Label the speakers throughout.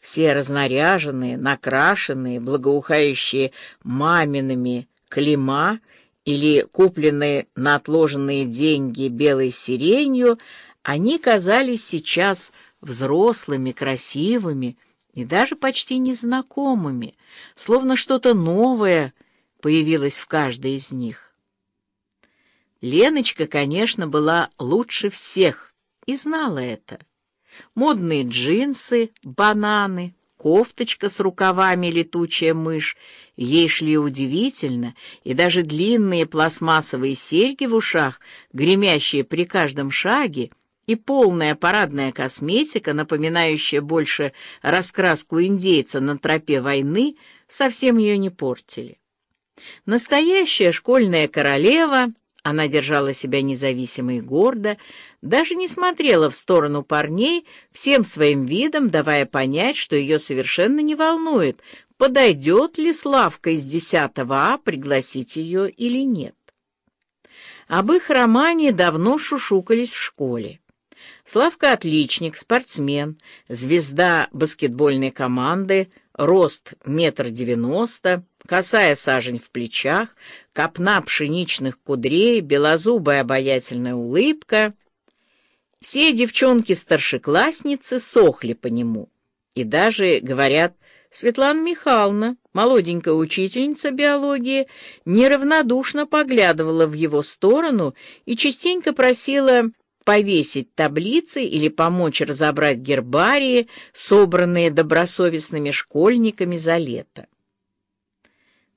Speaker 1: все разнаряженные, накрашенные, благоухающие мамиными клима или купленные на отложенные деньги белой сиренью, они казались сейчас взрослыми, красивыми и даже почти незнакомыми, словно что-то новое появилось в каждой из них. Леночка, конечно, была лучше всех и знала это. Модные джинсы, бананы, кофточка с рукавами летучая мышь ей шли удивительно, и даже длинные пластмассовые серьги в ушах, гремящие при каждом шаге, и полная парадная косметика, напоминающая больше раскраску индейца на тропе войны, совсем ее не портили. Настоящая школьная королева, она держала себя независимо и гордо, даже не смотрела в сторону парней, всем своим видом давая понять, что ее совершенно не волнует, подойдет ли Славка из 10 А пригласить ее или нет. Об их романе давно шушукались в школе. Славка отличник, спортсмен, звезда баскетбольной команды, рост метр девяносто, косая сажень в плечах, копна пшеничных кудрей, белозубая обаятельная улыбка. Все девчонки-старшеклассницы сохли по нему. И даже, говорят, Светлана Михайловна, молоденькая учительница биологии, неравнодушно поглядывала в его сторону и частенько просила повесить таблицы или помочь разобрать гербарии, собранные добросовестными школьниками за лето.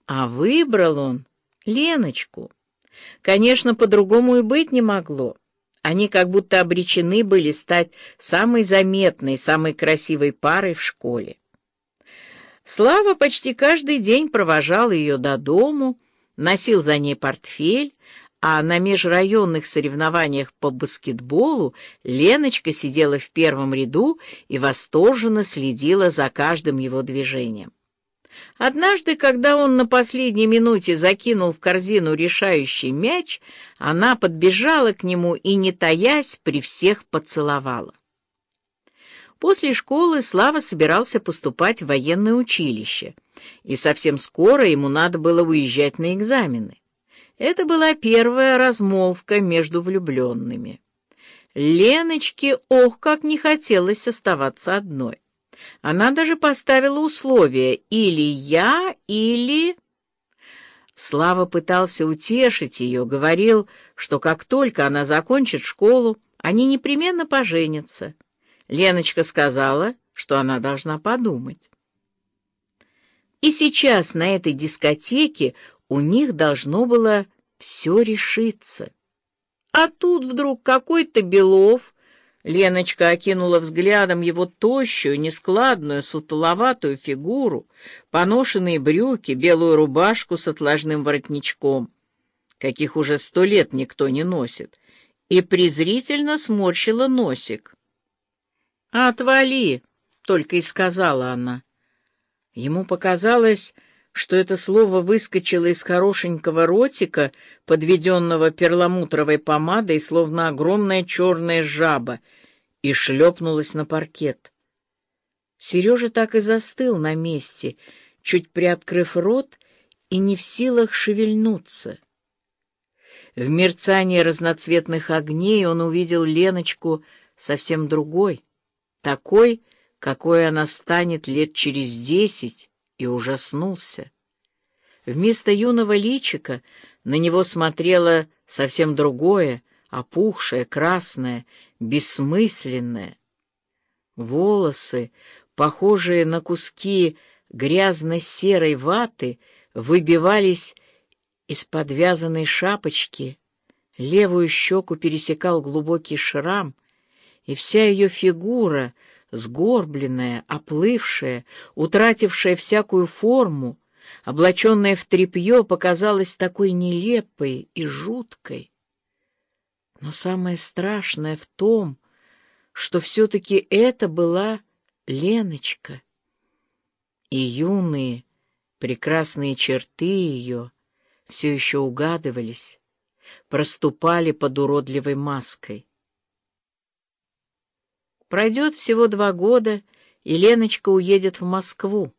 Speaker 1: А выбрал он Леночку. Конечно, по-другому и быть не могло. Они как будто обречены были стать самой заметной, самой красивой парой в школе. Слава почти каждый день провожал ее до дому, носил за ней портфель, а на межрайонных соревнованиях по баскетболу Леночка сидела в первом ряду и восторженно следила за каждым его движением. Однажды, когда он на последней минуте закинул в корзину решающий мяч, она подбежала к нему и, не таясь, при всех поцеловала. После школы Слава собирался поступать в военное училище, и совсем скоро ему надо было уезжать на экзамены. Это была первая размолвка между влюбленными. Леночке, ох, как не хотелось оставаться одной. Она даже поставила условие «или я, или...» Слава пытался утешить ее, говорил, что как только она закончит школу, они непременно поженятся. Леночка сказала, что она должна подумать. И сейчас на этой дискотеке у них должно было все решиться. А тут вдруг какой-то Белов... Леночка окинула взглядом его тощую, нескладную, сутуловатую фигуру, поношенные брюки, белую рубашку с отложным воротничком, каких уже сто лет никто не носит, и презрительно сморщила носик. «Отвали!» — только и сказала она. Ему показалось, что это слово выскочило из хорошенького ротика, подведенного перламутровой помадой, словно огромная черная жаба, и шлепнулось на паркет. Сережа так и застыл на месте, чуть приоткрыв рот и не в силах шевельнуться. В мерцании разноцветных огней он увидел Леночку совсем другой, такой, какой она станет лет через десять, и ужаснулся. Вместо юного личика на него смотрело совсем другое, опухшее, красное, бессмысленное. Волосы, похожие на куски грязно-серой ваты, выбивались из подвязанной шапочки, левую щеку пересекал глубокий шрам, и вся ее фигура — сгорбленная, оплывшая, утратившая всякую форму, облаченная в тряпье, показалась такой нелепой и жуткой. Но самое страшное в том, что все-таки это была Леночка. И юные, прекрасные черты ее все еще угадывались, проступали под уродливой маской. Пройдет всего два года, и Леночка уедет в Москву.